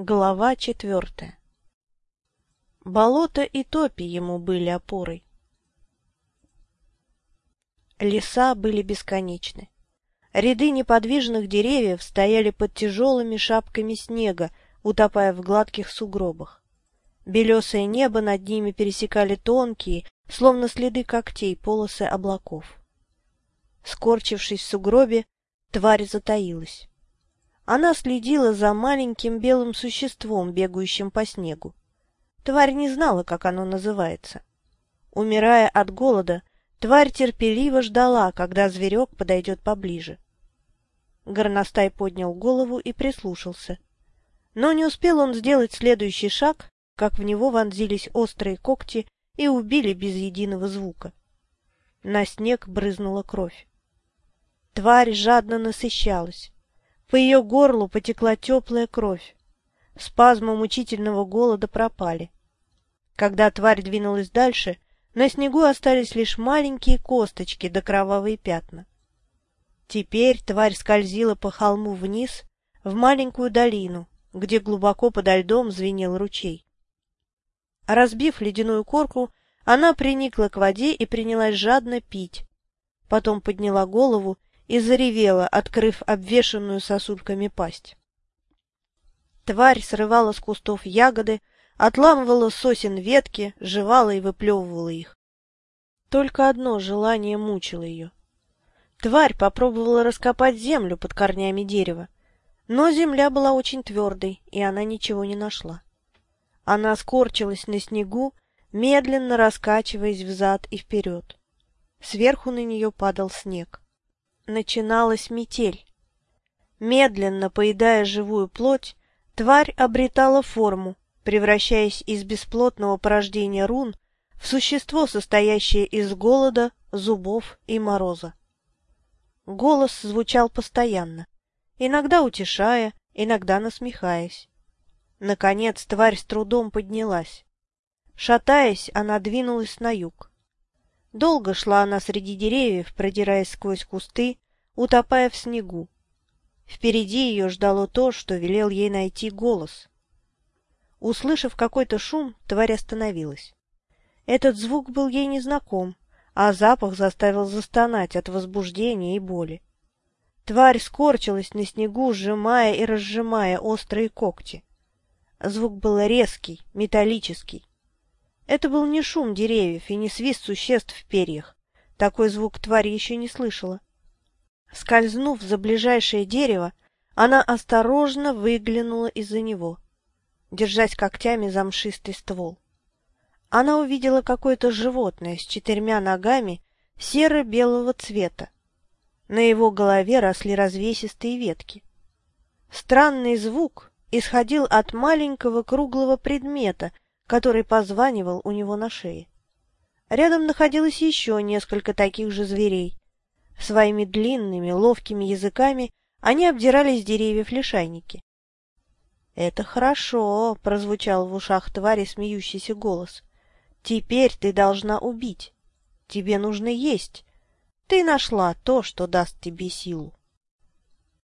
Глава четвертая Болото и топи ему были опорой. Леса были бесконечны. Ряды неподвижных деревьев стояли под тяжелыми шапками снега, утопая в гладких сугробах. Белесое небо над ними пересекали тонкие, словно следы когтей, полосы облаков. Скорчившись в сугробе, тварь затаилась. Она следила за маленьким белым существом, бегающим по снегу. Тварь не знала, как оно называется. Умирая от голода, тварь терпеливо ждала, когда зверек подойдет поближе. Горностай поднял голову и прислушался. Но не успел он сделать следующий шаг, как в него вонзились острые когти и убили без единого звука. На снег брызнула кровь. Тварь жадно насыщалась. По ее горлу потекла теплая кровь. Спазмы мучительного голода пропали. Когда тварь двинулась дальше, на снегу остались лишь маленькие косточки да кровавые пятна. Теперь тварь скользила по холму вниз, в маленькую долину, где глубоко подо льдом звенел ручей. Разбив ледяную корку, она приникла к воде и принялась жадно пить. Потом подняла голову и заревела, открыв обвешанную сосульками пасть. Тварь срывала с кустов ягоды, отламывала сосен ветки, жевала и выплевывала их. Только одно желание мучило ее. Тварь попробовала раскопать землю под корнями дерева, но земля была очень твердой, и она ничего не нашла. Она скорчилась на снегу, медленно раскачиваясь взад и вперед. Сверху на нее падал снег начиналась метель. Медленно поедая живую плоть, тварь обретала форму, превращаясь из бесплотного порождения рун в существо, состоящее из голода, зубов и мороза. Голос звучал постоянно, иногда утешая, иногда насмехаясь. Наконец тварь с трудом поднялась. Шатаясь, она двинулась на юг. Долго шла она среди деревьев, продираясь сквозь кусты, утопая в снегу. Впереди ее ждало то, что велел ей найти голос. Услышав какой-то шум, тварь остановилась. Этот звук был ей незнаком, а запах заставил застонать от возбуждения и боли. Тварь скорчилась на снегу, сжимая и разжимая острые когти. Звук был резкий, металлический. Это был не шум деревьев и не свист существ в перьях. Такой звук тварь еще не слышала. Скользнув за ближайшее дерево, она осторожно выглянула из-за него, держась когтями за мшистый ствол. Она увидела какое-то животное с четырьмя ногами серо-белого цвета. На его голове росли развесистые ветки. Странный звук исходил от маленького круглого предмета — который позванивал у него на шее. Рядом находилось еще несколько таких же зверей. Своими длинными, ловкими языками они обдирали с деревьев лишайники. «Это хорошо», — прозвучал в ушах твари смеющийся голос. «Теперь ты должна убить. Тебе нужно есть. Ты нашла то, что даст тебе силу».